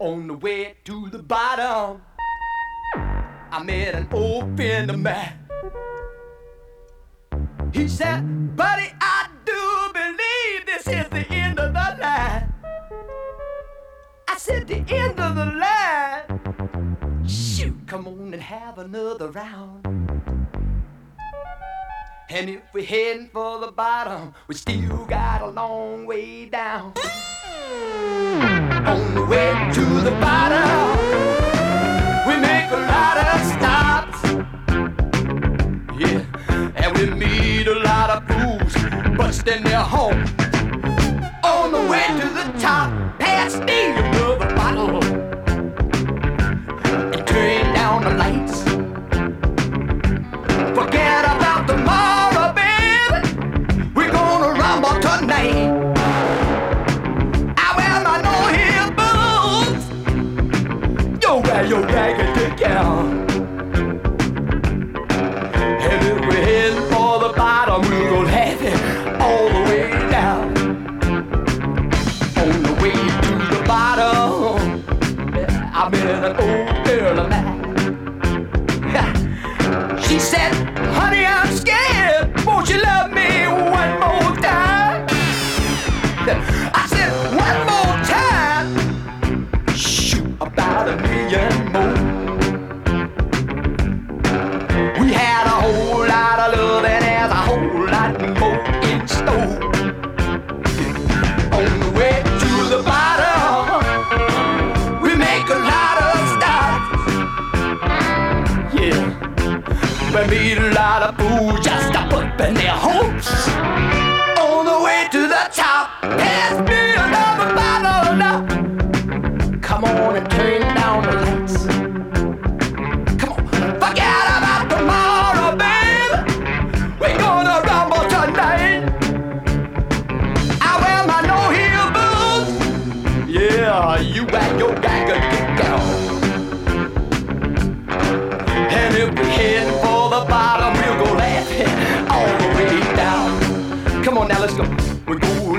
On the way to the bottom, I met an old friend of mine. He said, Buddy, I do believe this is the end of the line. I said, The end of the line? Shoot, come on and have another round. And if we're heading for the bottom, we still got a long way down. On the way to the bottom, we make a lot of stops. Yeah, and we meet a lot of fools busting their home. I met an old girl of mine. She said, honey, I'm scared. Won't you love me one more time? I said, one more time. Shoot, about a million A lot of fools just up up in their hopes. On the way to the top, pass me another bottle now. Come on and turn down the lights. Come on, forget about tomorrow, baby. We're gonna rumble tonight. I wear my no heel boots. Yeah, you when cool